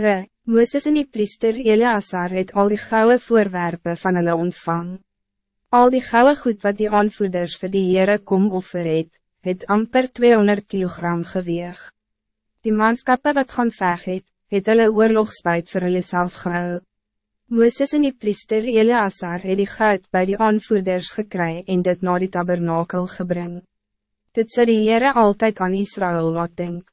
Re, Mooses en die priester Eleazar het al die gouden voorwerpen van hulle ontvang. Al die gouden goed wat die aanvoerders vir die Heere kom offer het, het amper 200 kilogram geweeg. Die manskappe wat gaan veg het, het hulle oorlogsbuit vir hulle self gehou. Mooses en die priester Eleazar het die goud bij die aanvoerders gekry en dit na die tabernakel gebring. Dit sy die Heere altyd aan Israël laat denk.